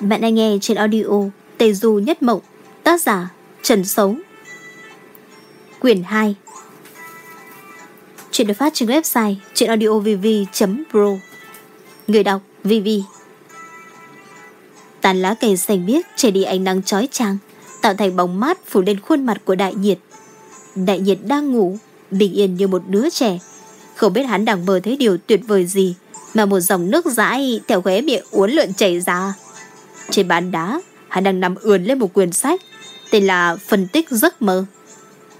Bạn đang nghe trên audio Tề Du Nhất Mộng, Tác giả Trần Sấu Quyển 2 Chuyện được phát trên website chuyenaudiovv.pro Người đọc VV Tàn lá cây xanh biếc che đi ánh nắng chói chang, Tạo thành bóng mát phủ lên khuôn mặt của đại nhiệt. Đại nhiệt đang ngủ, Bình yên như một đứa trẻ. Không biết hắn đang mơ thấy điều tuyệt vời gì Mà một dòng nước dãi Theo khóe miệng uốn lượn chảy ra trên bàn đá, hắn đang nằm ườn lên một quyển sách, tên là Phân tích giấc mơ.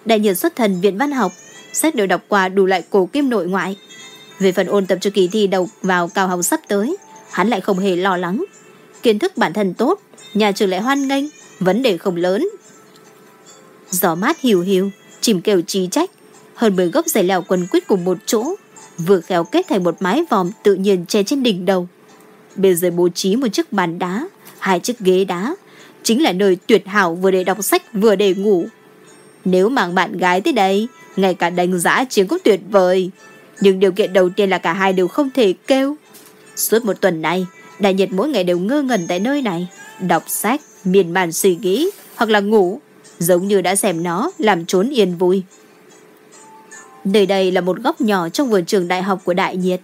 Đại nhiệt xuất thần viện văn học, sách đều đọc qua đủ loại cổ kim nội ngoại. Về phần ôn tập cho kỳ thi đầu vào cao học sắp tới, hắn lại không hề lo lắng. Kiến thức bản thân tốt, nhà trường lại hoan nghênh, vấn đề không lớn. Gió mát hiu hiu, chìm kêu trí trách, hơn 10 gốc dày leo quần quýt cùng một chỗ, vừa khéo kết thành một mái vòm tự nhiên che trên đỉnh đầu. Bên dưới bố trí một chiếc bàn đá, hai chiếc ghế đá, chính là nơi tuyệt hảo vừa để đọc sách vừa để ngủ. Nếu mang bạn gái tới đây, ngay cả đánh giá chiến cũng tuyệt vời. Nhưng điều kiện đầu tiên là cả hai đều không thể kêu. Suốt một tuần này, Đại nhiệt mỗi ngày đều ngơ ngẩn tại nơi này, đọc sách, miên man suy nghĩ, hoặc là ngủ, giống như đã xem nó làm trốn yên vui. Nơi đây là một góc nhỏ trong vườn trường đại học của Đại Nhiệt.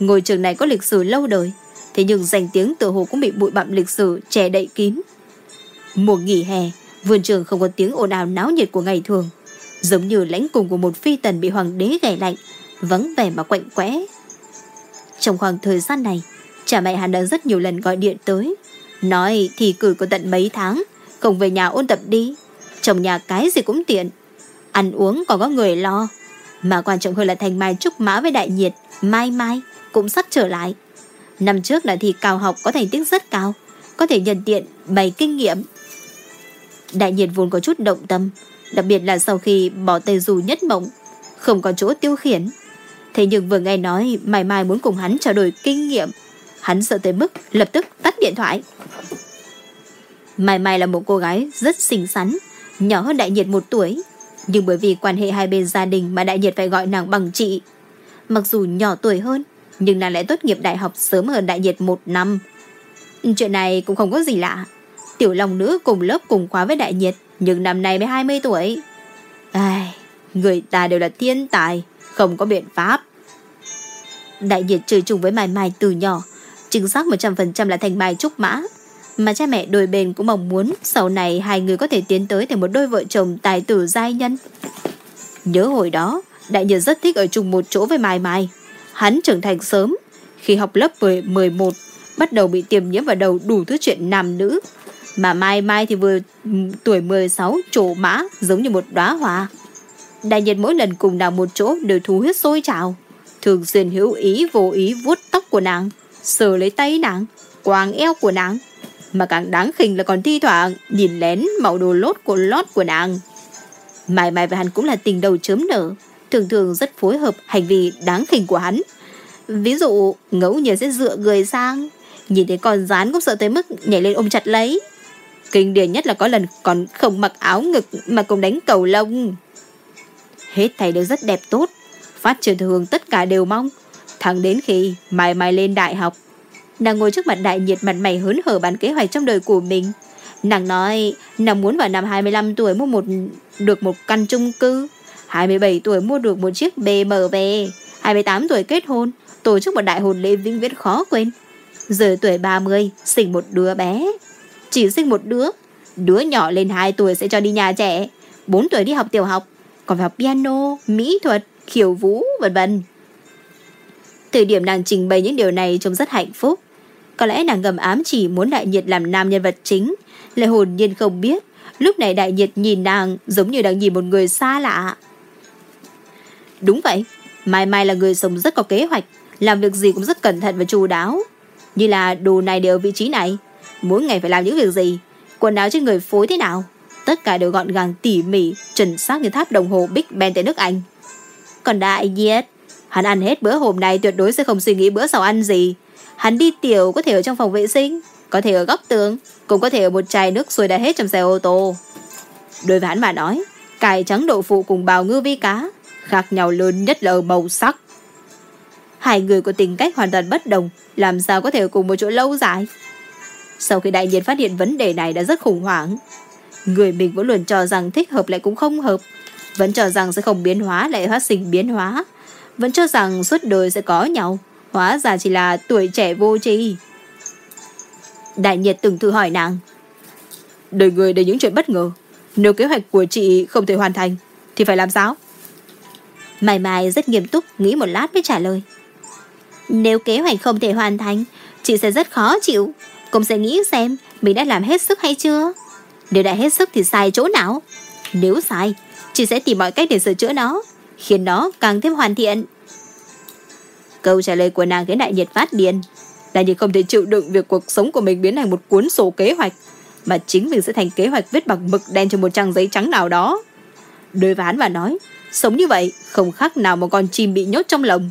Ngôi trường này có lịch sử lâu đời, Thế nhưng danh tiếng tự hồ cũng bị bụi bặm lịch sử che đậy kín. Mùa nghỉ hè, vườn trường không có tiếng ồn ào náo nhiệt của ngày thường. Giống như lãnh cùng của một phi tần bị hoàng đế ghẻ lạnh, vắng vẻ mà quạnh quẽ. Trong khoảng thời gian này, cha mẹ hắn đã rất nhiều lần gọi điện tới. Nói thì cử có tận mấy tháng, không về nhà ôn tập đi. Trong nhà cái gì cũng tiện. Ăn uống còn có người lo. Mà quan trọng hơn là thành mai trúc mã với đại nhiệt, mai mai cũng sắp trở lại. Năm trước là thi cao học có thành tích rất cao, có thể nhận tiện bày kinh nghiệm. Đại nhiệt vốn có chút động tâm, đặc biệt là sau khi bỏ tây dù nhất mộng, không có chỗ tiêu khiển. Thế nhưng vừa nghe nói Mai Mai muốn cùng hắn trao đổi kinh nghiệm, hắn sợ tới mức lập tức tắt điện thoại. Mai Mai là một cô gái rất xinh xắn, nhỏ hơn Đại Nhiệt một tuổi, nhưng bởi vì quan hệ hai bên gia đình mà Đại Nhiệt phải gọi nàng bằng chị. Mặc dù nhỏ tuổi hơn, nhưng nàng lại tốt nghiệp đại học sớm hơn đại nhiệt một năm. Chuyện này cũng không có gì lạ. Tiểu lòng nữ cùng lớp cùng khóa với đại nhiệt, nhưng năm nay mới 20 tuổi. Ai, người ta đều là thiên tài, không có biện pháp. Đại nhiệt chơi chung với Mai Mai từ nhỏ, chính xác 100% là thành Mai Trúc Mã. Mà cha mẹ đôi bên cũng mong muốn sau này hai người có thể tiến tới thành một đôi vợ chồng tài tử giai nhân. Nhớ hồi đó, Đại Nhiệt rất thích ở chung một chỗ với Mai Mai. Hắn trưởng thành sớm, khi học lớp 11, bắt đầu bị tiềm nhiễm vào đầu đủ thứ chuyện nam nữ. Mà Mai Mai thì vừa ừ, tuổi 16 trổ mã giống như một đóa hoa. Đại nhiệt mỗi lần cùng nàng một chỗ đều thú huyết sôi trào. Thường xuyên hữu ý vô ý vuốt tóc của nàng, sờ lấy tay nàng, quàng eo của nàng. Mà càng đáng khinh là còn thi thoảng nhìn lén màu đồ lót của lót của nàng. Mai Mai và hắn cũng là tình đầu chớm nở thường thường rất phối hợp hành vi đáng khinh của hắn. Ví dụ, ngẫu nhiên sẽ dựa người sang, nhìn thấy con rán cũng sợ tới mức nhảy lên ôm chặt lấy. Kinh điển nhất là có lần còn không mặc áo ngực mà cũng đánh cầu lông. Hết thầy đều rất đẹp tốt, phát triển thường tất cả đều mong. Thẳng đến khi Mai Mai lên đại học, nàng ngồi trước mặt đại nhiệt mặt mày hớn hở bàn kế hoạch trong đời của mình. Nàng nói nàng muốn vào năm 25 tuổi mua một được một căn chung cư 27 tuổi mua được một chiếc BMW 28 tuổi kết hôn Tổ chức một đại hôn lễ vĩnh viễn khó quên. Giờ tuổi 30 Sinh một đứa bé. Chỉ sinh một đứa Đứa nhỏ lên 2 tuổi sẽ cho đi nhà trẻ. 4 tuổi đi học tiểu học Còn phải học piano, mỹ thuật, khiêu vũ vân vân. Thời điểm nàng trình bày những điều này Trông rất hạnh phúc. Có lẽ nàng ngầm ám chỉ muốn đại nhiệt làm nam nhân vật chính. Lại hồn nhiên không biết Lúc này đại nhiệt nhìn nàng Giống như đang nhìn một người xa lạ. Đúng vậy, Mai Mai là người sống rất có kế hoạch, làm việc gì cũng rất cẩn thận và chu đáo. Như là đồ này đều ở vị trí này, mỗi ngày phải làm những việc gì, quần áo trên người phối thế nào, tất cả đều gọn gàng tỉ mỉ, chuẩn xác như tháp đồng hồ Big Ben tại nước Anh. Còn đại nhiệt, hắn ăn hết bữa hôm nay tuyệt đối sẽ không suy nghĩ bữa sau ăn gì. Hắn đi tiểu có thể ở trong phòng vệ sinh, có thể ở góc tường, cũng có thể ở một chai nước xuôi đã hết trong xe ô tô. Đối với hắn mà nói, cải trắng đậu phụ cùng bào ngư vi cá khác nhau lớn nhất là ở màu sắc. Hai người có tính cách hoàn toàn bất đồng, làm sao có thể cùng một chỗ lâu dài. Sau khi đại nhiệt phát hiện vấn đề này đã rất khủng hoảng. Người mình vẫn luôn cho rằng thích hợp lại cũng không hợp. Vẫn cho rằng sẽ không biến hóa lại phát sinh biến hóa. Vẫn cho rằng suốt đời sẽ có nhau. Hóa ra chỉ là tuổi trẻ vô tri. Đại nhiệt từng thử hỏi nàng. Đời người đầy những chuyện bất ngờ. Nếu kế hoạch của chị không thể hoàn thành, thì phải làm sao? Mai Mai rất nghiêm túc nghĩ một lát mới trả lời. Nếu kế hoạch không thể hoàn thành, chị sẽ rất khó chịu. Cũng sẽ nghĩ xem mình đã làm hết sức hay chưa. Nếu đã hết sức thì sai chỗ nào? Nếu sai, chị sẽ tìm mọi cách để sửa chữa nó, khiến nó càng thêm hoàn thiện. Câu trả lời của nàng khiến đại nhiệt phát điên. Đại nhiệt không thể chịu đựng việc cuộc sống của mình biến thành một cuốn sổ kế hoạch, mà chính mình sẽ thành kế hoạch viết bằng mực đen trên một trang giấy trắng nào đó. Đối với hắn và nói, sống như vậy không khác nào một con chim bị nhốt trong lồng.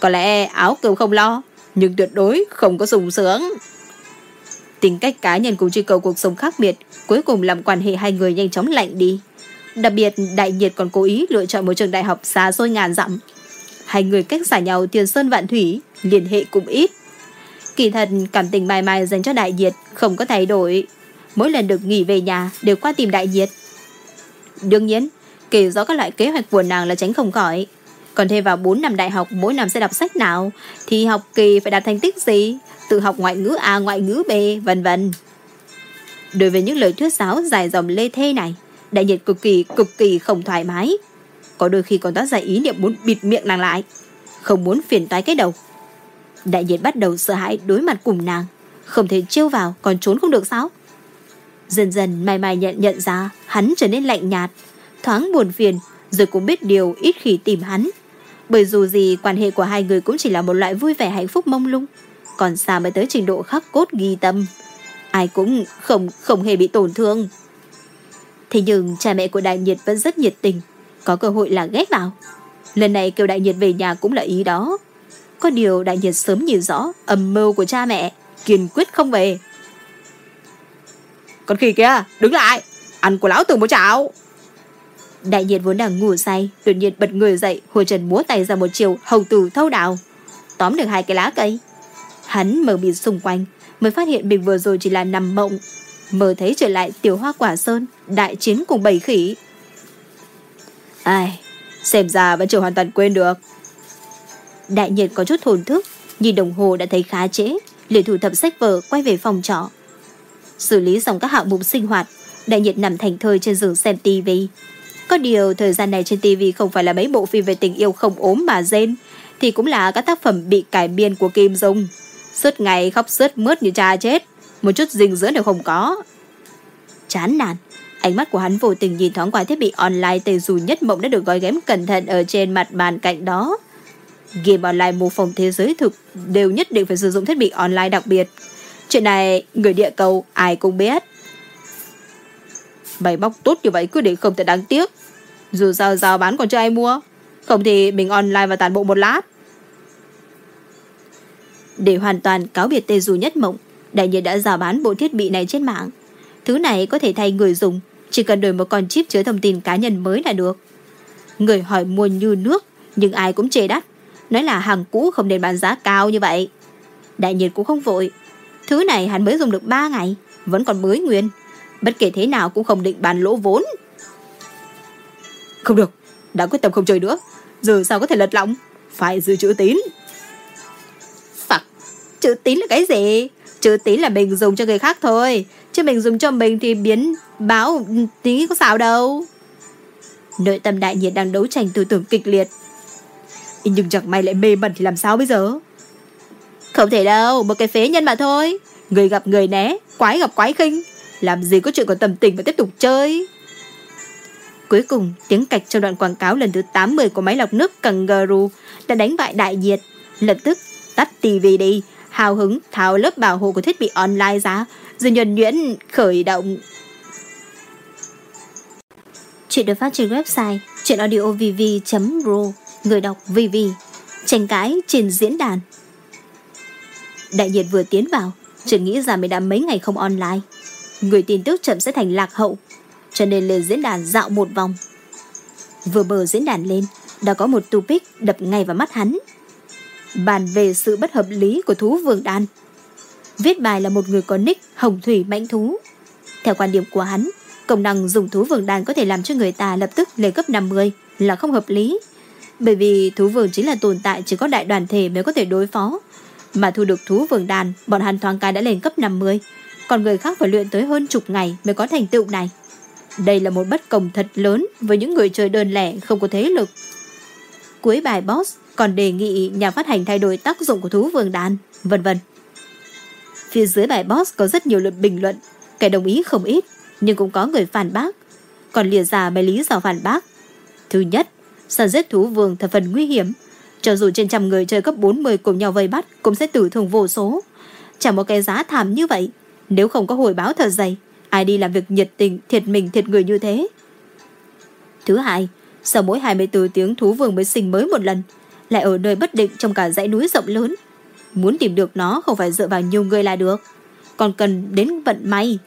Có lẽ áo cơm không lo, nhưng tuyệt đối không có sùng sướng. Tính cách cá nhân cùng truy cầu cuộc sống khác biệt, cuối cùng làm quan hệ hai người nhanh chóng lạnh đi. Đặc biệt, đại nhiệt còn cố ý lựa chọn một trường đại học xa xôi ngàn dặm. Hai người cách xa nhau tiền sơn vạn thủy, liên hệ cũng ít. Kỳ thật, cảm tình mai mai dành cho đại nhiệt không có thay đổi. Mỗi lần được nghỉ về nhà đều qua tìm đại nhiệt. Đương nhiên, kể rõ các loại kế hoạch của nàng là tránh không khỏi. Còn thêm vào 4 năm đại học mỗi năm sẽ đọc sách nào, thì học kỳ phải đạt thành tích gì, tự học ngoại ngữ A, ngoại ngữ B, vân vân. Đối với những lời thuyết giáo dài dòng lê thê này, đại nhiệt cực kỳ cực kỳ không thoải mái. Có đôi khi còn toát ra ý niệm muốn bịt miệng nàng lại, không muốn phiền toái cái đầu. Đại nhiệt bắt đầu sợ hãi đối mặt cùng nàng, không thể trêu vào còn trốn không được sao? Dần dần Mai Mai nhận nhận ra hắn trở nên lạnh nhạt, thoáng buồn phiền, rồi cũng biết điều ít khi tìm hắn. Bởi dù gì quan hệ của hai người cũng chỉ là một loại vui vẻ hạnh phúc mông lung, còn xa mới tới trình độ khắc cốt ghi tâm. Ai cũng không không hề bị tổn thương. Thế nhưng cha mẹ của Đại Nhiệt vẫn rất nhiệt tình, có cơ hội là ghét vào. Lần này kêu Đại Nhiệt về nhà cũng là ý đó. Có điều Đại Nhiệt sớm nhìn rõ âm mưu của cha mẹ, kiên quyết không về. Con khỉ kia, đứng lại, ăn của lão tử một chảo. Đại nhiệt vốn đang ngủ say, đột nhiên bật người dậy, hồi trần múa tay ra một chiều hầu tử thâu đào. Tóm được hai cái lá cây. Hắn mở miệng xung quanh, mới phát hiện mình vừa rồi chỉ là nằm mộng. Mở thấy trở lại tiểu hoa quả sơn, đại chiến cùng bầy khỉ. Ai, xem ra vẫn chưa hoàn toàn quên được. Đại nhiệt có chút thổn thức, nhìn đồng hồ đã thấy khá trễ, liền thủ thập sách vở quay về phòng trọ. Xử lý xong các hạng mục sinh hoạt, đại nhiệt nằm thành thơi trên giường xem tivi. Có điều thời gian này trên TV không phải là mấy bộ phim về tình yêu không ốm mà rên, thì cũng là các tác phẩm bị cải biên của Kim Dung. Suốt ngày khóc sướt mướt như cha chết, một chút dinh dưỡng đều không có. Chán nản, ánh mắt của hắn vô tình nhìn thoáng qua thiết bị online tề dù nhất mộng đã được gói ghém cẩn thận ở trên mặt bàn cạnh đó. Game online mô phỏng thế giới thực đều nhất định phải sử dụng thiết bị online đặc biệt. Chuyện này, người địa cầu ai cũng biết. Bày móc tốt như vậy cứ để không thể đáng tiếc. Dù sao giao bán còn chưa ai mua. Không thì mình online và tàn bộ một lát. Để hoàn toàn cáo biệt tê dù nhất mộng, Đại nhiên đã giao bán bộ thiết bị này trên mạng. Thứ này có thể thay người dùng, Chỉ cần đổi một con chip chứa thông tin cá nhân mới là được. Người hỏi mua như nước, Nhưng ai cũng chê đắt. Nói là hàng cũ không nên bán giá cao như vậy. Đại nhiên cũng không vội. Thứ này hắn mới dùng được 3 ngày, Vẫn còn mới nguyên. Bất kể thế nào cũng không định bán lỗ vốn không được, đã quyết tâm không chơi nữa. Giờ sao có thể lật lọng? Phải giữ chữ tín. Phật, chữ tín là cái gì? Chữ tín là mình dùng cho người khác thôi. Chứ mình dùng cho mình thì biến báo tí có sao đâu. Nội tâm đại nhiệt đang đấu tranh tư tưởng kịch liệt. Nhưng chẳng may lại mê mẩn thì làm sao bây giờ? Không thể đâu, một cái phế nhân mà thôi. Người gặp người né, quái gặp quái khinh. Làm gì có chuyện còn tầm tình mà tiếp tục chơi. Cuối cùng, tiếng cạch trong đoạn quảng cáo lần thứ 80 của máy lọc nước Kangaroo đã đánh bại đại diệt. Lập tức tắt TV đi, hào hứng tháo lớp bảo hộ của thiết bị online ra, rồi nhuần nhuyễn khởi động. Chuyện được phát trên website chuyenaudiovv.ro Người đọc VV Tranh cãi trên diễn đàn Đại nhiệt vừa tiến vào Chuyện nghĩ ra mình đã mấy ngày không online Người tin tức chậm sẽ thành lạc hậu cho nên lên diễn đàn dạo một vòng. Vừa bờ diễn đàn lên, đã có một tu pic đập ngay vào mắt hắn. Bàn về sự bất hợp lý của thú vương đan. Viết bài là một người có nick Hồng Thủy Mãnh Thú. Theo quan điểm của hắn, công năng dùng thú vương đàn có thể làm cho người ta lập tức lên cấp 50 là không hợp lý. Bởi vì thú vương chính là tồn tại chỉ có đại đoàn thể mới có thể đối phó. Mà thu được thú vương đàn, bọn hắn thoáng cái đã lên cấp 50. Còn người khác phải luyện tới hơn chục ngày mới có thành tựu này. Đây là một bất công thật lớn với những người chơi đơn lẻ không có thế lực. Cuối bài boss còn đề nghị nhà phát hành thay đổi tác dụng của thú vương đàn, vân vân. Phía dưới bài boss có rất nhiều lượt bình luận, kẻ đồng ý không ít, nhưng cũng có người phản bác. Còn lìa ra mấy lý do phản bác. Thứ nhất, săn giết thú vương thật phần nguy hiểm. Cho dù trên trăm người chơi cấp 40 cùng nhau vây bắt cũng sẽ tử thương vô số. Chẳng một cái giá thảm như vậy. Nếu không có hồi báo thật dày, ai đi làm việc nhiệt tình, thiệt mình thiệt người như thế. Thứ hai, sau mỗi 24 tiếng thú vương mới sinh mới một lần, lại ở nơi bất định trong cả dãy núi rộng lớn. Muốn tìm được nó không phải dựa vào nhiều người là được, còn cần đến vận may.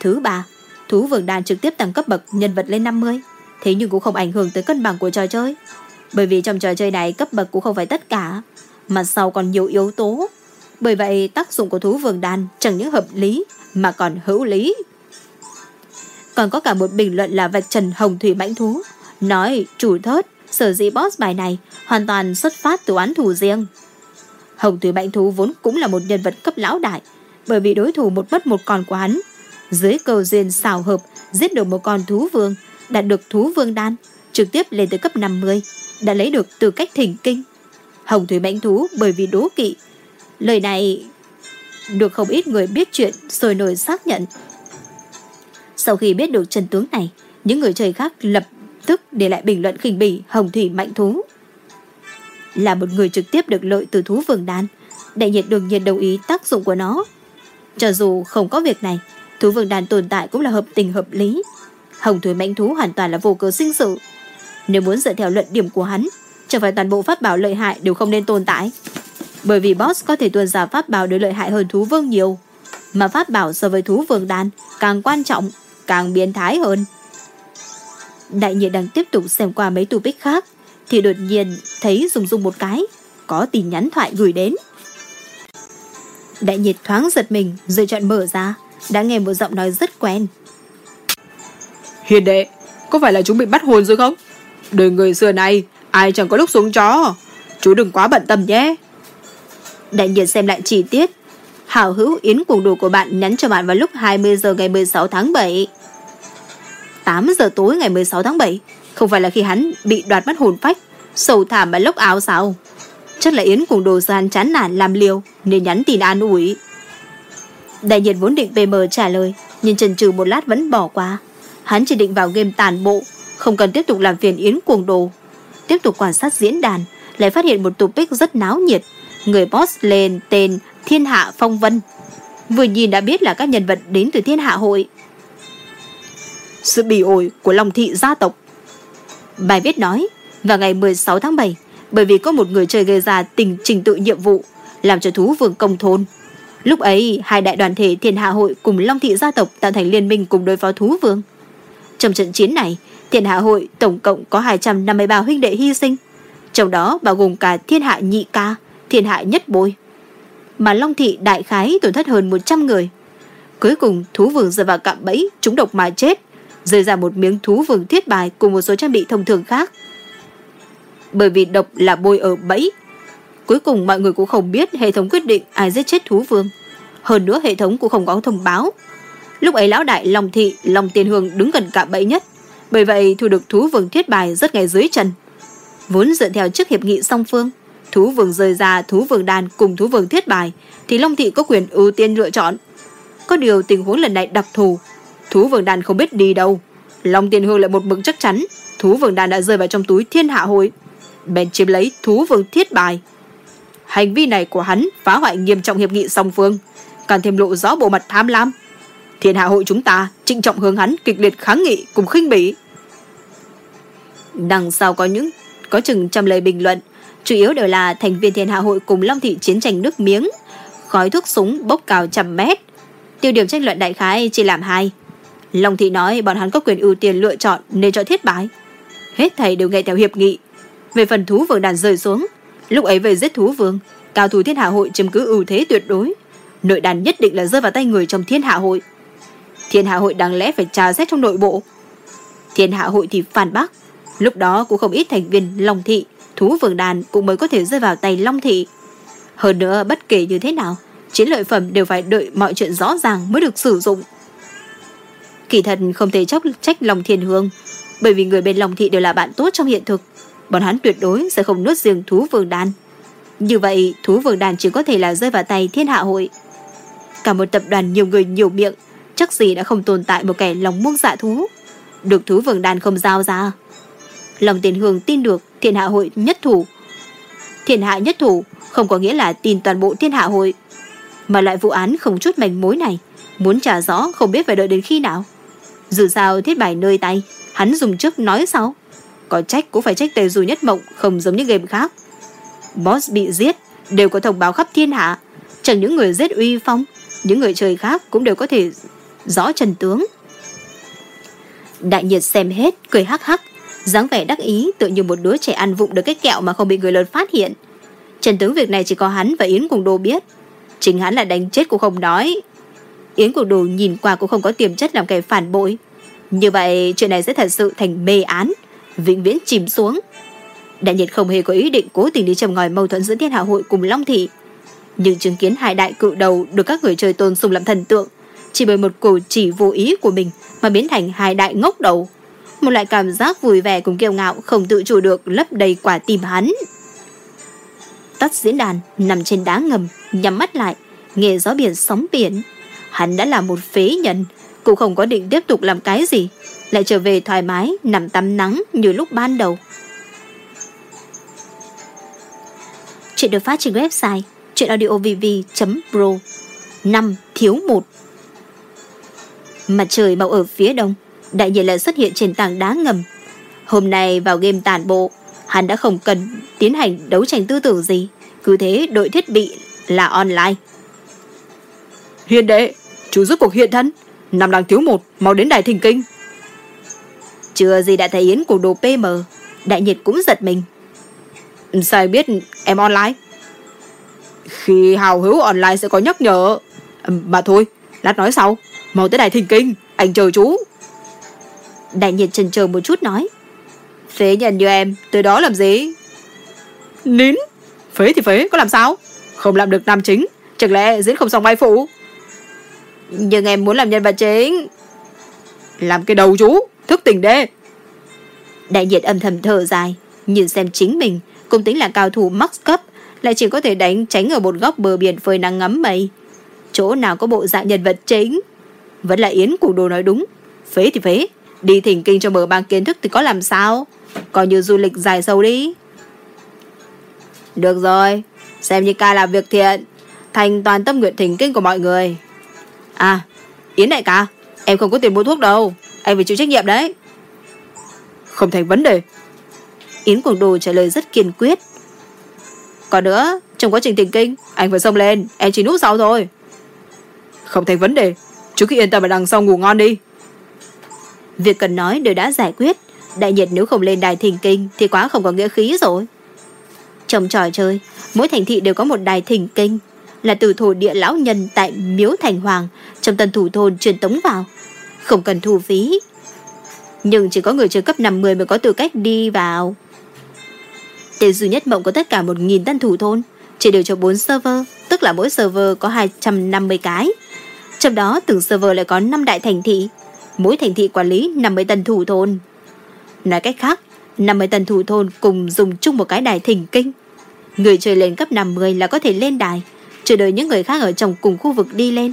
Thứ ba, thú vương đàn trực tiếp tăng cấp bậc nhân vật lên 50, thế nhưng cũng không ảnh hưởng tới cân bằng của trò chơi. Bởi vì trong trò chơi này cấp bậc cũng không phải tất cả, mà sau còn nhiều yếu tố. Bởi vậy tác dụng của thú vương đàn chẳng những hợp lý mà còn hữu lý. Còn có cả một bình luận là vạch trần hồng thủy mãnh thú, nói chủ thớt sở dĩ boss bài này hoàn toàn xuất phát từ án thù riêng. Hồng thủy mãnh thú vốn cũng là một nhân vật cấp lão đại, bởi vì đối thủ một mất một còn của hắn. Dưới cầu duyên xào hợp, giết được một con thú vương, đạt được thú vương đan, trực tiếp lên tới cấp 50, đã lấy được tư cách thỉnh kinh. Hồng thủy mãnh thú bởi vì đố kỵ. Lời này được không ít người biết chuyện rồi nổi xác nhận. Sau khi biết được chân tướng này, những người chơi khác lập tức để lại bình luận khinh bỉ hồng thủy mạnh thú. Là một người trực tiếp được lợi từ thú vườn đan, đại nhiệt đương nhiên đồng ý tác dụng của nó. Cho dù không có việc này, thú vườn đan tồn tại cũng là hợp tình hợp lý. Hồng thủy mạnh thú hoàn toàn là vô cớ sinh sự. Nếu muốn dựa theo luận điểm của hắn, chẳng phải toàn bộ pháp bảo lợi hại đều không nên tồn tại. Bởi vì boss có thể tuân giả pháp bảo để lợi hại hơn thú vương nhiều. Mà pháp bảo so với thú vương đan càng quan trọng, càng biến thái hơn. Đại nhiệt đang tiếp tục xem qua mấy tu bích khác thì đột nhiên thấy rung rung một cái có tin nhắn thoại gửi đến. Đại nhiệt thoáng giật mình rồi chọn mở ra đã nghe một giọng nói rất quen. Hiền đệ, có phải là chúng bị bắt hồn rồi không? Đời người xưa này ai chẳng có lúc xuống chó. Chú đừng quá bận tâm nhé. Đại nhiệt xem lại chi tiết. Hảo hữu Yến cùng đồ của bạn nhắn cho bạn vào lúc 20 giờ ngày 16 tháng 7. 8 giờ tối ngày 16 tháng 7 Không phải là khi hắn bị đoạt mất hồn phách, Sầu thảm mà lốc áo sao? Chắc là Yến cùng đồ gian chán nản làm liều Nên nhắn tin an ủi. Đại nhiệt vốn định PM trả lời, Nhưng chần chừ một lát vẫn bỏ qua. Hắn chỉ định vào game tàn bộ, Không cần tiếp tục làm phiền Yến cuồng đồ. Tiếp tục quan sát diễn đàn, Lại phát hiện một topic rất náo nhiệt. Người boss lên tên Thiên Hạ Phong Vân Vừa nhìn đã biết là các nhân vật đến từ Thiên Hạ Hội sự bỉ ổi của Long Thị gia tộc. Bài viết nói, vào ngày 16 tháng 7, bởi vì có một người chơi gây ra tình trình tự nhiệm vụ, làm cho thú vương công thôn. Lúc ấy, hai đại đoàn thể Thiên Hạ Hội cùng Long Thị gia tộc tạo thành liên minh cùng đối phó thú vương. Trong trận chiến này, Thiên Hạ Hội tổng cộng có 253 huynh đệ hy sinh, trong đó bao gồm cả Thiên Hạ Nhị Ca, Thiên Hạ Nhất Bôi. Mà Long Thị đại khái tổn thất hơn 100 người. Cuối cùng, thú vương rơi vào cạm bẫy, trúng độc mà chết, rơi ra một miếng thú vương thiết bài cùng một số trang bị thông thường khác. Bởi vì độc là bôi ở bẫy, cuối cùng mọi người cũng không biết hệ thống quyết định ai giết chết thú vương. Hơn nữa hệ thống cũng không có thông báo. Lúc ấy lão đại Long Thị, Long Tiên Hương đứng gần cạm bẫy nhất, bởi vậy thu được thú vương thiết bài rất ngay dưới chân. Vốn dựa theo chức hiệp nghị song phương, thú vương rơi ra thú vương đàn cùng thú vương thiết bài, thì Long Thị có quyền ưu tiên lựa chọn. Có điều tình huống lần này đặc thù, Thú vương đàn không biết đi đâu. Long tiên hương lại một mực chắc chắn. Thú vương đàn đã rơi vào trong túi thiên hạ hội. Bèn chiếm lấy thú vương thiết bài. Hành vi này của hắn phá hoại nghiêm trọng hiệp nghị song phương. Càng thêm lộ rõ bộ mặt tham lam. Thiên hạ hội chúng ta trịnh trọng hướng hắn kịch liệt kháng nghị cùng khinh bỉ. Đằng sau có những có chừng trăm lời bình luận chủ yếu đều là thành viên thiên hạ hội cùng Long Thị chiến tranh nước miếng khói thuốc súng bốc cao trăm mét tiêu điểm tranh luận đại khái chỉ làm hai Long Thị nói bọn hắn có quyền ưu tiên lựa chọn nên cho thiết bái. Hết thầy đều nghe theo hiệp nghị. Về phần thú vương đàn rơi xuống, lúc ấy về giết thú vương, cao thủ thiên hạ hội chiếm cứ ưu thế tuyệt đối. nội đàn nhất định là rơi vào tay người trong thiên hạ hội. Thiên hạ hội đáng lẽ phải trà xét trong nội bộ. Thiên hạ hội thì phản bác. Lúc đó cũng không ít thành viên Long Thị, thú vườn đàn cũng mới có thể rơi vào tay Long Thị. Hơn nữa bất kể như thế nào, chiến lợi phẩm đều phải đợi mọi chuyện rõ ràng mới được sử dụng. Kỳ thật không thể chóc trách lòng thiên hương, bởi vì người bên Long thị đều là bạn tốt trong hiện thực. Bọn hắn tuyệt đối sẽ không nuốt riêng thú vườn đàn. Như vậy, thú vườn đàn chỉ có thể là rơi vào tay thiên hạ hội. Cả một tập đoàn nhiều người nhiều miệng, chắc gì đã không tồn tại một kẻ lòng muông dạ thú. Được thú vườn đàn không giao ra. Lòng tiền hương tin được thiên hạ hội nhất thủ. Thiên hạ nhất thủ không có nghĩa là tin toàn bộ thiên hạ hội. Mà loại vụ án không chút manh mối này, muốn trả rõ không biết phải đợi đến khi nào. Dù sao thiết bài nơi tay, hắn dùng trước nói sau. Có trách cũng phải trách tề dù nhất mộng, không giống những game khác. Boss bị giết, đều có thông báo khắp thiên hạ. Chẳng những người giết uy phong, những người chơi khác cũng đều có thể rõ trần tướng. Đại nhiệt xem hết, cười hắc hắc, dáng vẻ đắc ý tự như một đứa trẻ ăn vụng được cái kẹo mà không bị người lớn phát hiện. Trần tướng việc này chỉ có hắn và Yến cùng đồ biết. Chính hắn là đánh chết cũng không nói. Yến cùng đồ nhìn qua cũng không có tiềm chất làm kẻ phản bội. Như vậy chuyện này sẽ thật sự thành mê án, vĩnh viễn chìm xuống. Đại nhiệt không hề có ý định cố tình đi châm ngòi mâu thuẫn giữa thiên hạ hội cùng Long Thị. Nhưng chứng kiến hai đại cự đầu được các người chơi tôn sùng làm thần tượng, chỉ bởi một cử chỉ vô ý của mình mà biến thành hai đại ngốc đầu. Một loại cảm giác vui vẻ cùng kiêu ngạo không tự chủ được lấp đầy quả tim hắn. Tắt diễn đàn, nằm trên đá ngầm, nhắm mắt lại, nghe gió biển sóng biển. Hắn đã là một phế nhân, cũng không có định tiếp tục làm cái gì, lại trở về thoải mái, nằm tắm nắng như lúc ban đầu. Chuyện được phát trên website chuyenaudiovv.pro 5. Thiếu 1 Mặt trời mọc ở phía đông, đại nhiên lại xuất hiện trên tảng đá ngầm. Hôm nay vào game tàn bộ, hắn đã không cần tiến hành đấu tranh tư tưởng gì, cứ thế đội thiết bị là online. Hiền đệ, chú giúp cuộc hiện thân, năm đang thiếu một, mau đến đài thình kinh. Chưa gì đã thấy Yến của đồ PM, đại nhiệt cũng giật mình. Sao biết em online? Khi hào hữu online sẽ có nhắc nhở. Mà thôi, lát nói sau. Mau tới đài thình kinh, anh chờ chú. Đại nhiệt chần chờ một chút nói. Phế nhân như em, từ đó làm gì? Nín, phế thì phế, có làm sao? Không làm được nam chính, chẳng lẽ diễn không xong vai phụ? Nhưng em muốn làm nhân vật chính. Làm cái đầu chú, thức tỉnh đê. Đại nhiệt âm thầm thở dài, nhìn xem chính mình, cũng tính là cao thủ max cấp, lại chỉ có thể đánh tránh ở một góc bờ biển phơi nắng ngắm mây. Chỗ nào có bộ dạng nhân vật chính? Vẫn là Yến cụ đồ nói đúng. Phế thì phế, đi thỉnh kinh cho mở mang kiến thức thì có làm sao? Coi như du lịch dài sâu đi. Được rồi, xem như ca làm việc thiện, thành toàn tâm nguyện thỉnh kinh của mọi người. À, Yến đại ca, em không có tiền mua thuốc đâu, anh phải chịu trách nhiệm đấy. Không thành vấn đề. Yến Quảng Đồ trả lời rất kiên quyết. Còn nữa, trong quá trình thỉnh kinh, anh phải xông lên, em chỉ nút sau thôi. Không thành vấn đề, chú cứ yên tâm mà đằng sau ngủ ngon đi. Việc cần nói đều đã giải quyết, đại nhiệt nếu không lên đài thỉnh kinh thì quá không có nghĩa khí rồi. Trong trò chơi, mỗi thành thị đều có một đài thỉnh kinh, là từ thổ địa lão nhân tại Miếu Thành Hoàng trong tân thủ thôn truyền tống vào. Không cần thu phí. Nhưng chỉ có người chơi cấp 50 mới có tư cách đi vào. Tên duy nhất mộng có tất cả 1.000 tân thủ thôn, chỉ đều cho 4 server, tức là mỗi server có 250 cái. Trong đó từng server lại có 5 đại thành thị, mỗi thành thị quản lý 50 tân thủ thôn. Nói cách khác, 50 tân thủ thôn cùng dùng chung một cái đài thỉnh kinh. Người chơi lên cấp 50 là có thể lên đài, chờ đợi những người khác ở trong cùng khu vực đi lên.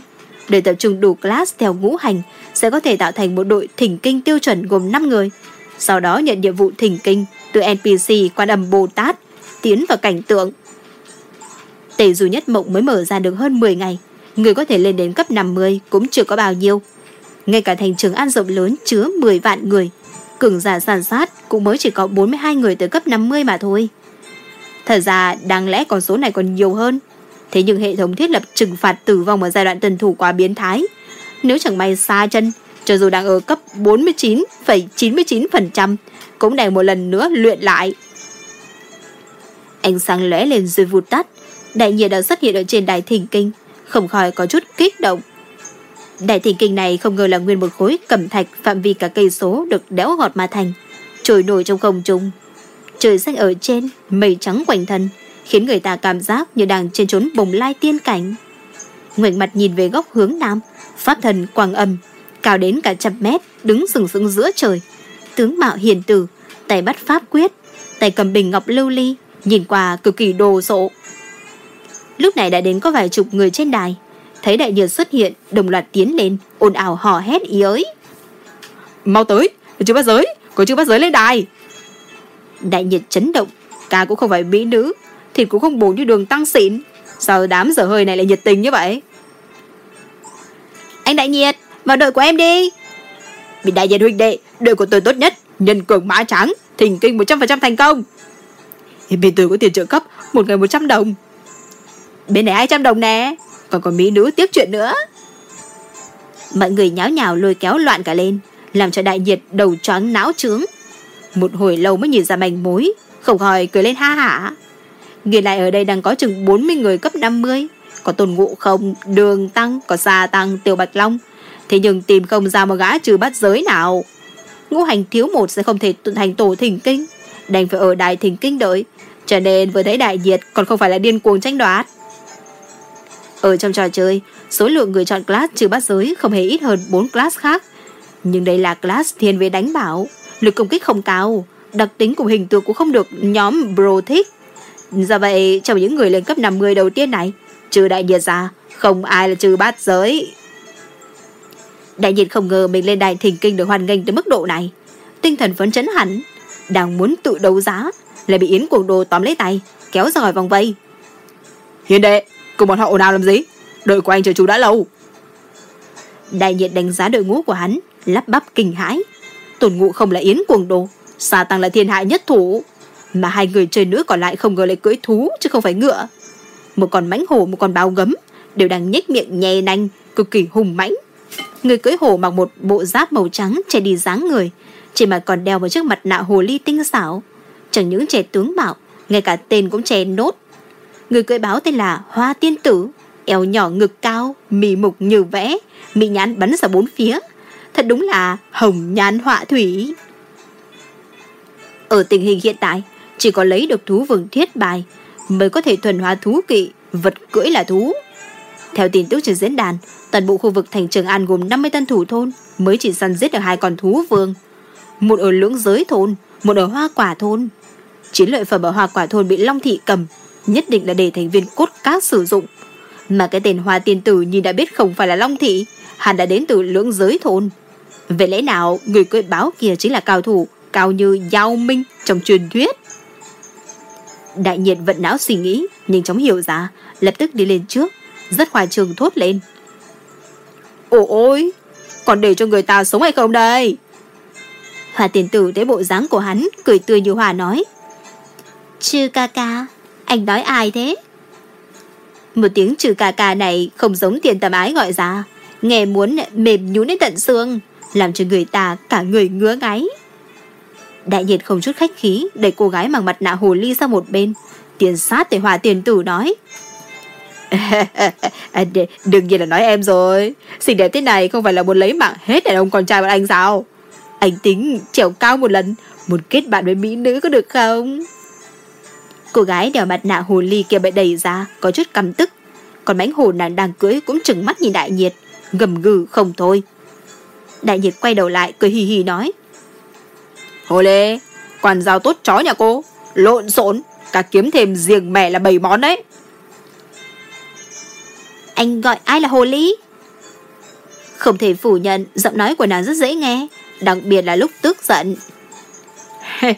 Để tập trung đủ class theo ngũ hành, sẽ có thể tạo thành một đội thỉnh kinh tiêu chuẩn gồm 5 người. Sau đó nhận nhiệm vụ thỉnh kinh từ NPC quan âm Bồ Tát, tiến vào cảnh tượng. Tề dù nhất mộng mới mở ra được hơn 10 ngày, người có thể lên đến cấp 50 cũng chưa có bao nhiêu. Ngay cả thành trường an rộng lớn chứa 10 vạn người, cường giả sản sát cũng mới chỉ có 42 người tới cấp 50 mà thôi. Thật ra đáng lẽ con số này còn nhiều hơn. Thế nhưng hệ thống thiết lập trừng phạt tử vong ở giai đoạn tuần thủ quá biến thái. Nếu chẳng may xa chân, cho dù đang ở cấp 49,99%, cũng đành một lần nữa luyện lại. Ánh sáng lóe lên rồi vụt tắt, đại nhiệt đã xuất hiện ở trên đài thỉnh kinh, không khỏi có chút kích động. Đại thỉnh kinh này không ngờ là nguyên một khối cẩm thạch phạm vi cả cây số được đẽo gọt mà thành, trôi nổi trong không trung. Trời xanh ở trên, mây trắng quanh thân, khiến người ta cảm giác như đang trên chốn bồng lai tiên cảnh. Ngoảnh mặt nhìn về góc hướng nam, pháp thần quang âm, cao đến cả trăm mét, đứng sừng sững giữa trời. Tướng mạo hiền tử, tay bắt pháp quyết, tay cầm bình ngọc lưu ly, nhìn qua cực kỳ đồ sộ. Lúc này đã đến có vài chục người trên đài, thấy đại nhiệt xuất hiện, đồng loạt tiến lên, ồn ào hò hét ý ới. Mau tới, chưa bắt giới, có chưa bắt giới lên đài. Đại nhiệt chấn động, ca cũng không phải mỹ nữ, thịt cũng không bổ như đường tăng xịn. Sao đám giờ hơi này lại nhiệt tình như vậy? Anh Đại Nhiệt, vào đội của em đi. Bị Đại Nhiệt huynh đệ, đội của tôi tốt nhất, nhân cường mã trắng, thỉnh kinh 100% thành công. Bên tôi có tiền trợ cấp, một ngày 100 đồng. Bên này 200 đồng nè, còn có mỹ nữ tiếp chuyện nữa. Mọi người nháo nhào lôi kéo loạn cả lên, làm cho Đại Nhiệt đầu choáng não trướng. Một hồi lâu mới nhìn ra manh mối, không khỏi cười lên ha hả. Người lại ở đây đang có chừng 40 người cấp 50 Có tôn ngộ không, đường tăng, có xa tăng, tiêu bạch long Thế nhưng tìm không ra một gã trừ bắt giới nào Ngũ hành thiếu một sẽ không thể thành tổ thỉnh kinh Đành phải ở đài thỉnh kinh đợi Cho nên vừa thấy đại diệt còn không phải là điên cuồng tranh đoạt ở trong trò chơi Số lượng người chọn class trừ bắt giới không hề ít hơn 4 class khác Nhưng đây là class thiên về đánh bảo Lực công kích không cao Đặc tính của hình tượng cũng không được nhóm bro thích Do vậy, trong những người lên cấp 50 đầu tiên này, trừ đại nhiệt ra, không ai là trừ bát giới. Đại nhiệt không ngờ mình lên đài thỉnh kinh được hoàn nghênh tới mức độ này. Tinh thần phấn chấn hẳn, đang muốn tự đấu giá, lại bị Yến cuồng đồ tóm lấy tay, kéo ra khỏi vòng vây. Hiền đệ, cùng bọn họ ồn ào làm gì? Đợi của anh chờ chú đã lâu. Đại nhiệt đánh giá đội ngũ của hắn, lắp bắp kinh hãi. Tổn ngụ không là Yến cuồng đồ, xa tăng là thiên hại nhất thủ. Mà hai người chơi nữ còn lại không ngờ lại cưỡi thú chứ không phải ngựa. Một con mãnh hổ, một con báo gấm đều đang nhếch miệng nhè nanh, cực kỳ hùng mãnh. Người cưỡi hổ mặc một bộ giáp màu trắng che đi dáng người, trên mặt còn đeo một chiếc mặt nạ hồ ly tinh xảo. Chẳng những trẻ tướng bạo, ngay cả tên cũng che nốt. Người cưỡi báo tên là Hoa Tiên Tử, eo nhỏ ngực cao, mì mục như vẽ, mì nhãn bắn ra bốn phía. Thật đúng là hồng nhãn họa thủy. Ở tình hình hiện tại, chỉ có lấy được thú vương thiết bài mới có thể thuần hóa thú kỵ, vật cưỡi là thú. Theo tin tức trên diễn đàn, toàn bộ khu vực thành Trường An gồm 50 tân thủ thôn mới chỉ săn giết được hai con thú vương. Một ở lưỡng giới thôn, một ở hoa quả thôn. Chiến lợi phẩm ở hoa quả thôn bị Long Thị cầm, nhất định là để thành viên cốt cát sử dụng. Mà cái tên hoa tiên tử nhìn đã biết không phải là Long Thị, hắn đã đến từ lưỡng giới thôn. Vậy lẽ nào người cưỡi báo kia chính là cao thủ, cao như Giao Minh trong truyền thuyết? Đại nhiệt vận não suy nghĩ, nhanh chóng hiểu ra, lập tức đi lên trước, rất khoa trường thốt lên. Ồ ôi, còn để cho người ta sống hay không đây? Hòa tiền tử thấy bộ dáng của hắn, cười tươi như hòa nói. Chư ca ca, anh nói ai thế? Một tiếng trừ cà cà này không giống tiền tầm ái gọi ra, nghe muốn mềm nhún đến tận xương, làm cho người ta cả người ngứa ngáy. Đại nhiệt không chút khách khí Đẩy cô gái mặc mặt nạ hồ ly sang một bên. Tiền sát để hòa tiền tử nói. Đương nhiên là nói em rồi. Xinh đẹp thế này không phải là muốn lấy mạng hết đàn ông con trai bọn anh sao? Anh tính trèo cao một lần Muốn kết bạn với mỹ nữ có được không? Cô gái đeo mặt nạ hồ ly kia bị đẩy ra Có chút căm tức Còn bánh hồ nàng đang cưới cũng chừng mắt nhìn đại nhiệt Gầm gừ không thôi Đại nhiệt quay đầu lại cười hì hì nói Hồ Lê, quản giao tốt chó nhà cô. Lộn xộn, cả kiếm thêm riêng mẹ là bảy món đấy. Anh gọi ai là Hồ Lý? Không thể phủ nhận, giọng nói của nàng rất dễ nghe, đặc biệt là lúc tức giận.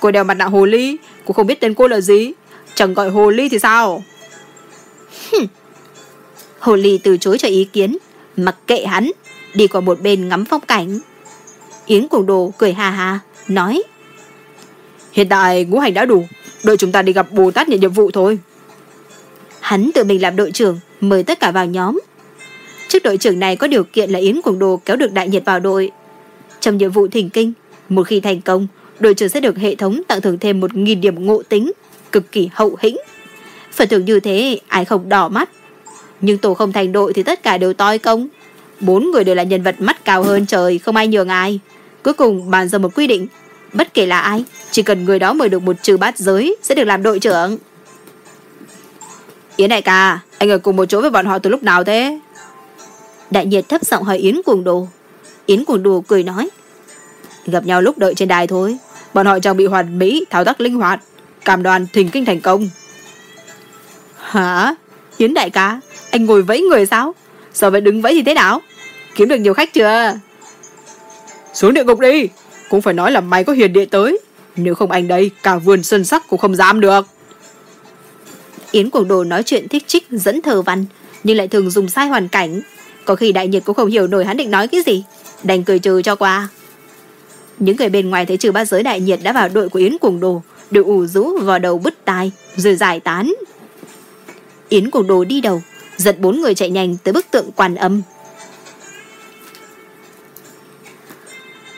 cô đeo mặt nạ Hồ Ly, cô không biết tên cô là gì. Chẳng gọi Hồ Ly thì sao? Hồ Ly từ chối cho ý kiến, mặc kệ hắn, đi qua một bên ngắm phong cảnh. Yến Cuồng Đồ cười hà hà, nói Hiện tại ngũ hành đã đủ, đội chúng ta đi gặp Bồ Tát nhận nhiệm vụ thôi. Hắn tự mình làm đội trưởng, mời tất cả vào nhóm. Trước đội trưởng này có điều kiện là Yến Cuồng Đồ kéo được đại nhiệt vào đội. Trong nhiệm vụ thỉnh kinh, một khi thành công, đội trưởng sẽ được hệ thống tặng thưởng thêm 1.000 điểm ngộ tính, cực kỳ hậu hĩnh. Phần thưởng như thế, ai không đỏ mắt. Nhưng tổ không thành đội thì tất cả đều toi công. Bốn người đều là nhân vật mắt cao hơn trời, không ai nhường ai. Cuối cùng bàn ra một quy định, bất kể là ai, chỉ cần người đó mời được một trừ bát giới sẽ được làm đội trưởng. Yến đại ca, anh ở cùng một chỗ với bọn họ từ lúc nào thế? Đại nhiệt thấp giọng hỏi Yến cuồng đồ. Yến cuồng đồ cười nói. Gặp nhau lúc đợi trên đài thôi. Bọn họ trang bị hoàn mỹ, thao tác linh hoạt. Cảm đoàn thình kinh thành công. Hả? Yến đại ca, anh ngồi vẫy người sao? Sao vậy đứng vẫy thì thế nào? Kiếm được nhiều khách chưa? Xuống địa ngục đi. Cũng phải nói là mày có hiền địa tới. Nếu không anh đây, cả vườn sân sắc cũng không dám được. Yến Cuồng Đồ nói chuyện thích trích dẫn thờ văn, nhưng lại thường dùng sai hoàn cảnh. Có khi đại nhiệt cũng không hiểu nổi hắn định nói cái gì, đành cười trừ cho qua. Những người bên ngoài thấy trừ ba giới đại nhiệt đã vào đội của Yến Cuồng Đồ, đều ủ rũ vào đầu bứt tai, rồi giải tán. Yến Cuồng Đồ đi đầu, giật bốn người chạy nhanh tới bức tượng quan âm.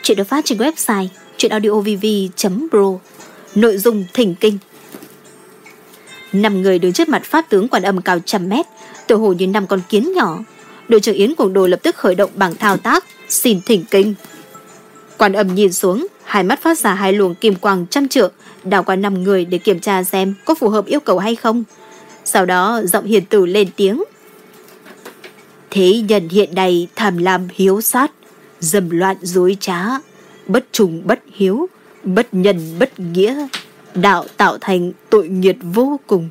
Chuyện được phát trên website chuyenaudiovv.pro Nội dung thỉnh kinh Năm người đứng trước mặt pháp tướng quan âm cao trăm mét, tự hồ như năm con kiến nhỏ. Đội trưởng Yến Cuồng Đồ lập tức khởi động bằng thao tác, xin thỉnh kinh. Quan âm nhìn xuống, hai mắt phát ra hai luồng kim quang trăm trượng, đảo qua năm người để kiểm tra xem có phù hợp yêu cầu hay không. Sau đó giọng hiền tử lên tiếng. Thế nhân hiện nay tham lam hiếu sát, dầm loạn dối trá, bất trùng bất hiếu, bất nhân bất nghĩa, đạo tạo thành tội nghiệt vô cùng.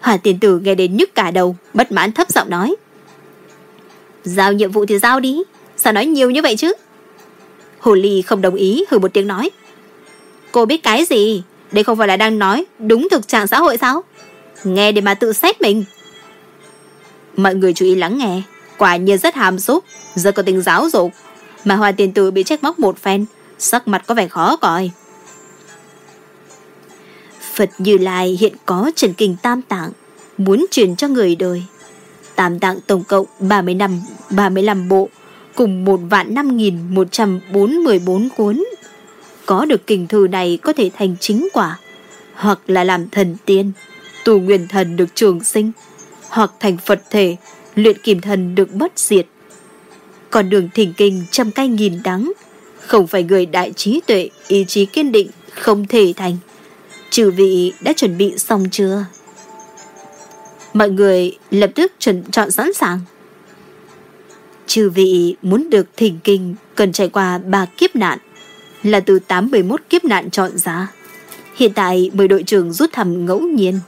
Hà tiền tử nghe đến nhức cả đầu, bất mãn thấp giọng nói. Giao nhiệm vụ thì giao đi, sao nói nhiều như vậy chứ? Hồ Ly không đồng ý hừ một tiếng nói. Cô biết cái gì? Đây không phải là đang nói đúng thực trạng xã hội sao? Nghe để mà tự xét mình. Mọi người chú ý lắng nghe, quả nhiên rất hàm xúc, rất có tính giáo dục. Mà Hoa Tiền Tử bị trách móc một phen, sắc mặt có vẻ khó coi. Phật Như Lai hiện có trần kinh tam tạng, muốn truyền cho người đời. Tam tạng tổng cộng 30 năm, 35 bộ, cùng một vạn năm nghìn một trăm bốn mươi bốn cuốn. Có được kinh thư này có thể thành chính quả, hoặc là làm thần tiên, tù nguyên thần được trường sinh, hoặc thành Phật thể, luyện kim thần được bất diệt. Còn đường thỉnh kinh trăm cay nghìn đắng, không phải người đại trí tuệ, ý chí kiên định, không thể thành. Trừ vị đã chuẩn bị xong chưa? Mọi người lập tức chuẩn chọn sẵn sàng chư vị muốn được thỉnh kinh cần trải qua ba kiếp nạn, là từ 81 kiếp nạn chọn ra. Hiện tại 10 đội trưởng rút thăm ngẫu nhiên.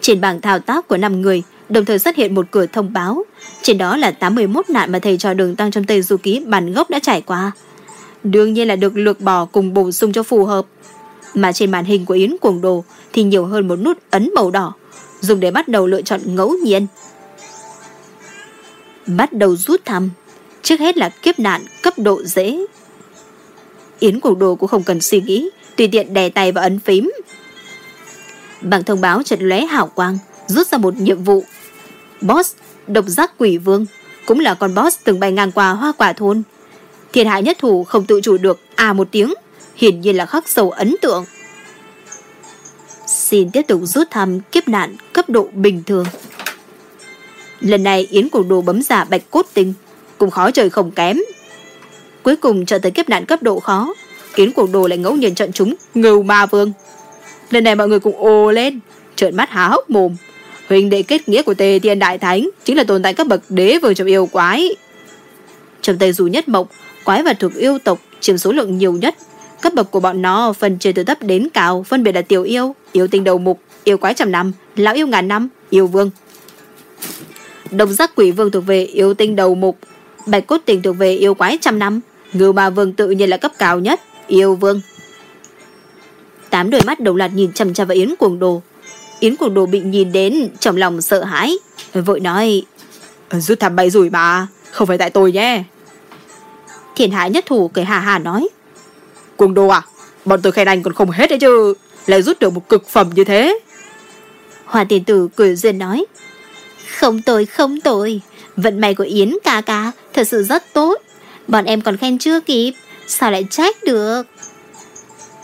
Trên bảng thao tác của 5 người đồng thời xuất hiện một cửa thông báo. Trên đó là 81 nạn mà thầy trò đường tăng trong Tây Du Ký bản gốc đã trải qua. Đương nhiên là được lược bỏ cùng bổ sung cho phù hợp. Mà trên màn hình của Yến Cuồng Đồ thì nhiều hơn một nút ấn màu đỏ, dùng để bắt đầu lựa chọn ngẫu nhiên. Bắt đầu rút thăm, trước hết là kiếp nạn cấp độ dễ. Yến Cổ Đồ cũng không cần suy nghĩ, tùy tiện đè tay và ấn phím. bảng thông báo chợt lóe hào quang, rút ra một nhiệm vụ. Boss, độc giác quỷ vương, cũng là con boss từng bay ngang qua hoa quả thôn. Thiệt hại nhất thủ không tự chủ được à một tiếng, hiển nhiên là khắc sâu ấn tượng. Xin tiếp tục rút thăm kiếp nạn cấp độ bình thường. Lần này Yến Cổ Đồ bấm giả bạch cốt tinh, cũng khó trời không kém. Cuối cùng trở tới kiếp nạn cấp độ khó, Yến Cổ Đồ lại ngẫu nhiên chọn chúng ngưu ma vương. Lần này mọi người cùng ồ lên, trợn mắt há hốc mồm. Huỳnh đệ kết nghĩa của Tề Thiên Đại Thánh chính là tồn tại các bậc đế vương trong yêu quái. Trong Tây Du Nhất Mộc, quái vật thuộc yêu tộc chiếm số lượng nhiều nhất. Cấp bậc của bọn nó phần chia từ thấp đến cao, phân biệt là tiểu yêu, yêu tinh đầu mục, yêu quái trăm năm, lão yêu ngàn năm, yêu vương. Đồng giác quỷ vương thuộc về yêu tinh đầu mục, bạch cốt tình thuộc về yêu quái trăm năm, ngưu ma vương tự nhiên là cấp cao nhất, yêu vương. Tám đôi mắt đồng loạt nhìn chăm chăm vào Yến Cuồng Đồ. Yến Cuồng Đồ bị nhìn đến trong lòng sợ hãi, vội nói: "Rút thăm bay rủi mà, không phải tại tôi nhé." Thiên Hạ nhất thủ cười hà hà nói: "Cuồng Đồ à, bọn tôi khen anh còn không hết đấy chứ, lại rút được một cực phẩm như thế." Hoa tiền tử cười duyên nói: "Không tồi, không tồi, vận may của Yến ca ca thật sự rất tốt, bọn em còn khen chưa kịp, sao lại trách được?"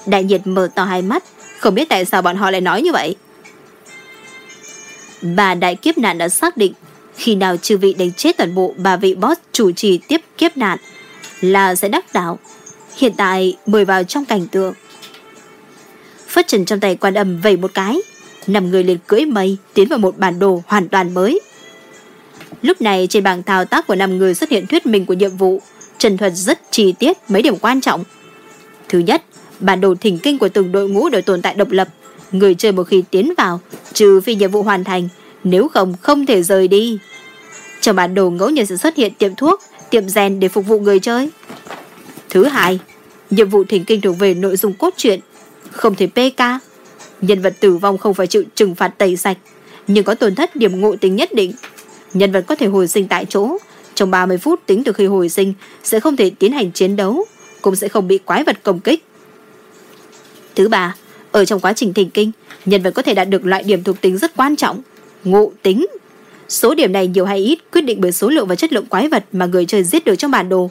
Đại nhiệt mở to hai mắt, không biết tại sao bọn họ lại nói như vậy. Bà đại kiếp nạn đã xác định khi nào chư vị đánh chết toàn bộ bà vị boss chủ trì tiếp kiếp nạn là sẽ đắc đạo. Hiện tại mời vào trong cảnh tượng. Phất trần trong tay quan âm vẩy một cái, năm người liền cưỡi mây tiến vào một bản đồ hoàn toàn mới. Lúc này trên bảng thao tác của năm người xuất hiện thuyết minh của nhiệm vụ, trần thuật rất chi tiết mấy điểm quan trọng. Thứ nhất, bản đồ thỉnh kinh của từng đội ngũ đều tồn tại độc lập. Người chơi một khi tiến vào, trừ phi nhiệm vụ hoàn thành, nếu không không thể rời đi. Trong bản đồ ngẫu nhiên sẽ xuất hiện tiệm thuốc, tiệm rèn để phục vụ người chơi. Thứ hai, nhiệm vụ thỉnh kinh thuộc về nội dung cốt truyện, không thể PK. Nhân vật tử vong không phải chịu trừng phạt tẩy sạch, nhưng có tổn thất điểm ngộ tính nhất định. Nhân vật có thể hồi sinh tại chỗ, trong 30 phút tính từ khi hồi sinh sẽ không thể tiến hành chiến đấu, cũng sẽ không bị quái vật công kích. Thứ ba, ở trong quá trình thỉnh kinh, nhân vật có thể đạt được loại điểm thuộc tính rất quan trọng, ngộ tính. Số điểm này nhiều hay ít quyết định bởi số lượng và chất lượng quái vật mà người chơi giết được trong bản đồ.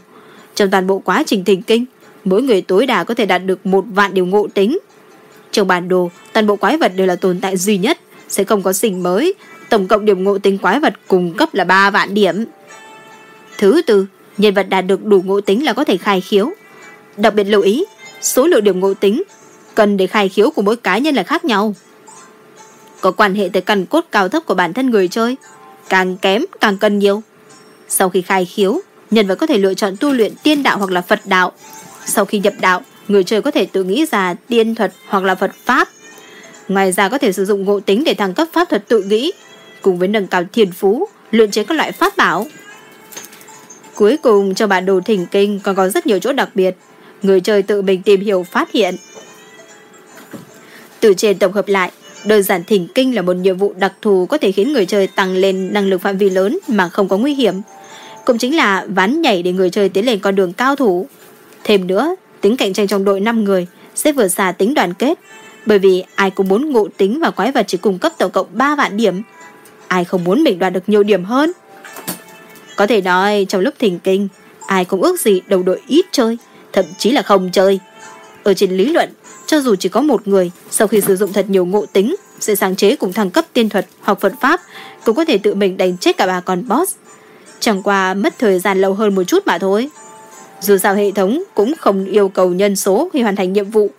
Trong toàn bộ quá trình thỉnh kinh, mỗi người tối đa có thể đạt được một vạn điều ngộ tính. Trong bản đồ, toàn bộ quái vật đều là tồn tại duy nhất, sẽ không có sinh mới. Tổng cộng điểm ngộ tính quái vật cung cấp là 3 vạn điểm. Thứ tư, nhân vật đạt được đủ ngộ tính là có thể khai khiếu. Đặc biệt lưu ý, số lượng điểm ngộ tính cần để khai khiếu của mỗi cá nhân là khác nhau. Có quan hệ tới căn cốt cao thấp của bản thân người chơi, càng kém càng cần nhiều. Sau khi khai khiếu, nhân vật có thể lựa chọn tu luyện tiên đạo hoặc là Phật đạo. Sau khi nhập đạo, người chơi có thể tự nghĩ ra tiên thuật hoặc là Phật Pháp. Ngoài ra có thể sử dụng ngộ tính để thăng cấp pháp thuật tự nghĩ, cùng với nâng cao thiền phú, luyện chế các loại pháp bảo. Cuối cùng trong bản đồ thỉnh kinh còn có rất nhiều chỗ đặc biệt, người chơi tự mình tìm hiểu phát hiện. Từ trên tổng hợp lại, đơn giản thỉnh kinh là một nhiệm vụ đặc thù có thể khiến người chơi tăng lên năng lực phạm vi lớn mà không có nguy hiểm. Cũng chính là ván nhảy để người chơi tiến lên con đường cao thủ. Thêm nữa, tính cạnh tranh trong đội 5 người sẽ vượt xa tính đoàn kết, bởi vì ai cũng muốn ngộ tính và quái vật chỉ cung cấp tổng cộng 3 vạn điểm. Ai không muốn mình đoạt được nhiều điểm hơn. Có thể nói trong lúc thỉnh kinh, ai cũng ước gì đầu đội ít chơi, thậm chí là không chơi. Ở trên lý luận, cho dù chỉ có một người, sau khi sử dụng thật nhiều ngộ tính, sẽ sáng chế cùng thăng cấp tiên thuật hoặc Phật Pháp, cũng có thể tự mình đánh chết cả bà con boss. Chẳng qua mất thời gian lâu hơn một chút mà thôi. Dù sao hệ thống cũng không yêu cầu nhân số khi hoàn thành nhiệm vụ.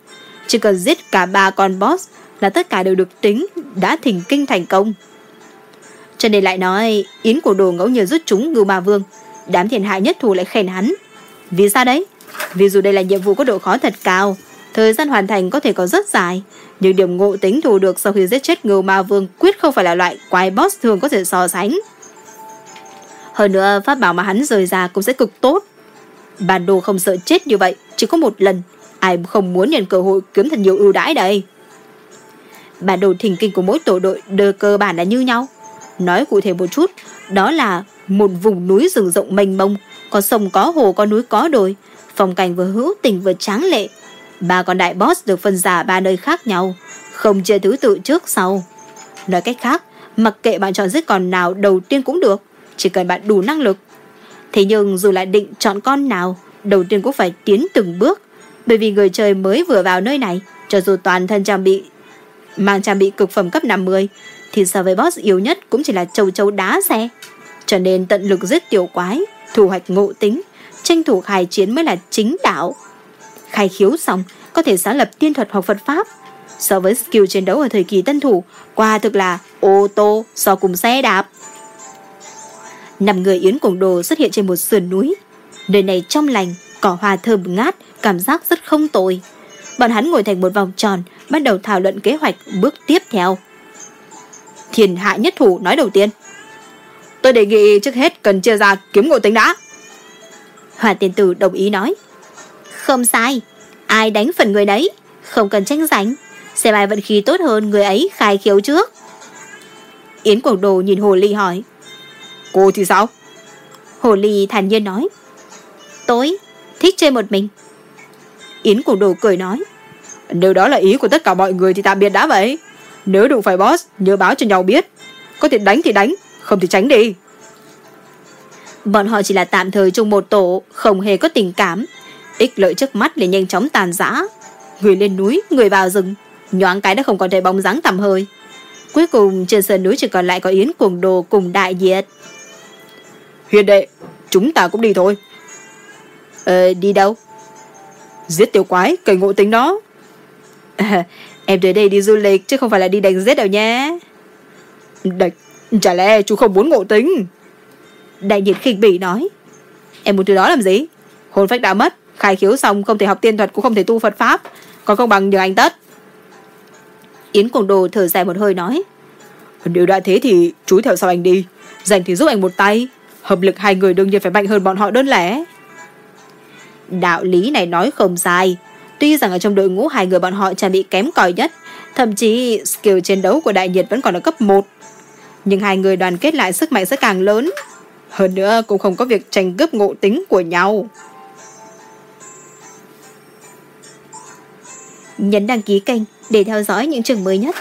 Chỉ cần giết cả ba con boss là tất cả đều được tính đã thỉnh kinh thành công. Cho nên lại nói, Yến của đồ ngẫu nhiên rút chúng ngưu ma vương. Đám thiền hại nhất thù lại khen hắn. Vì sao đấy? Vì dù đây là nhiệm vụ có độ khó thật cao, thời gian hoàn thành có thể có rất dài, nhưng điểm ngộ tính thù được sau khi giết chết ngưu ma vương quyết không phải là loại quái boss thường có thể so sánh. Hơn nữa, pháp bảo mà hắn rời ra cũng sẽ cực tốt. Bản đồ không sợ chết như vậy, chỉ có một lần. Ai không muốn nhận cơ hội kiếm thật nhiều ưu đãi đây. Bản đồ thỉnh kinh của mỗi tổ đội đều cơ bản là như nhau. Nói cụ thể một chút, đó là một vùng núi rừng rộng mênh mông, có sông có hồ có núi có đồi, phong cảnh vừa hữu tình vừa tráng lệ. Ba con đại boss được phân ra ba nơi khác nhau, không chia thứ tự trước sau. Nói cách khác, mặc kệ bạn chọn giết con nào đầu tiên cũng được, chỉ cần bạn đủ năng lực. Thế nhưng dù lại định chọn con nào, đầu tiên cũng phải tiến từng bước, bởi vì người chơi mới vừa vào nơi này, cho dù toàn thân trang bị mang trang bị cực phẩm cấp 50, thì so với boss yếu nhất cũng chỉ là châu châu đá xe. Cho nên tận lực giết tiểu quái, thu hoạch ngộ tính, tranh thủ khai chiến mới là chính đạo. Khai khiếu xong, có thể sáng lập tiên thuật hoặc Phật Pháp. So với skill chiến đấu ở thời kỳ tân thủ, quả thực là ô tô so cùng xe đạp. Năm người yến cổng đồ xuất hiện trên một sườn núi. Nơi này trong lành, cỏ hoa thơm ngát, cảm giác rất không tồi. Bọn hắn ngồi thành một vòng tròn, bắt đầu thảo luận kế hoạch bước tiếp theo. Thiền hạ nhất thủ nói đầu tiên. Tôi đề nghị trước hết cần chia ra kiếm ngộ tính đã. Hòa tiền tử đồng ý nói. Không sai, ai đánh phần người đấy, không cần tranh giành. Xem ai vận khí tốt hơn người ấy khai khiếu trước. Yến Quảng Đồ nhìn Hồ Ly hỏi. Cô thì sao? Hồ Ly thản nhiên nói. Tối, thích chơi một mình. Yến Quảng Đồ cười nói. Nếu đó là ý của tất cả mọi người thì tạm biệt đã vậy. Nếu đụng phải boss, nhớ báo cho nhau biết. Có thể đánh thì đánh, không thì tránh đi. Bọn họ chỉ là tạm thời chung một tổ, không hề có tình cảm. Ích lợi trước mắt để nhanh chóng tàn giã. Người lên núi, người vào rừng. Nhoáng cái đã không còn thấy bóng dáng tầm hơi. Cuối cùng trên sườn núi chỉ còn lại có Yến Cuồng Đồ cùng Đại Diệt huyền đệ, chúng ta cũng đi thôi. Ờ, đi đâu? Giết tiểu quái, cầy ngộ tính đó. À, em tới đây đi du lịch chứ không phải là đi đánh giết đâu nha. Đạch, chả lẽ chú không muốn ngộ tính? Đại nhiệt khinh bỉ nói. Em muốn từ đó làm gì? Hồn phách đã mất, khai khiếu xong không thể học tiên thuật cũng không thể tu Phật Pháp, còn không bằng nhờ anh tất. Yến Cuồng Đồ thở dài một hơi nói. Nếu đã thế thì chú theo sau anh đi, dành thì giúp anh một tay. Hợp lực hai người đương nhiên phải mạnh hơn bọn họ đơn lẻ. Đạo lý này nói không sai. Tuy rằng ở trong đội ngũ hai người bọn họ chả bị kém cỏi nhất, thậm chí skill chiến đấu của đại nhiệt vẫn còn ở cấp 1. Nhưng hai người đoàn kết lại sức mạnh sẽ càng lớn. Hơn nữa cũng không có việc tranh cướp ngộ tính của nhau. Nhấn đăng ký kênh để theo dõi những trường mới nhất.